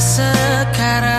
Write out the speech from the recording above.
cool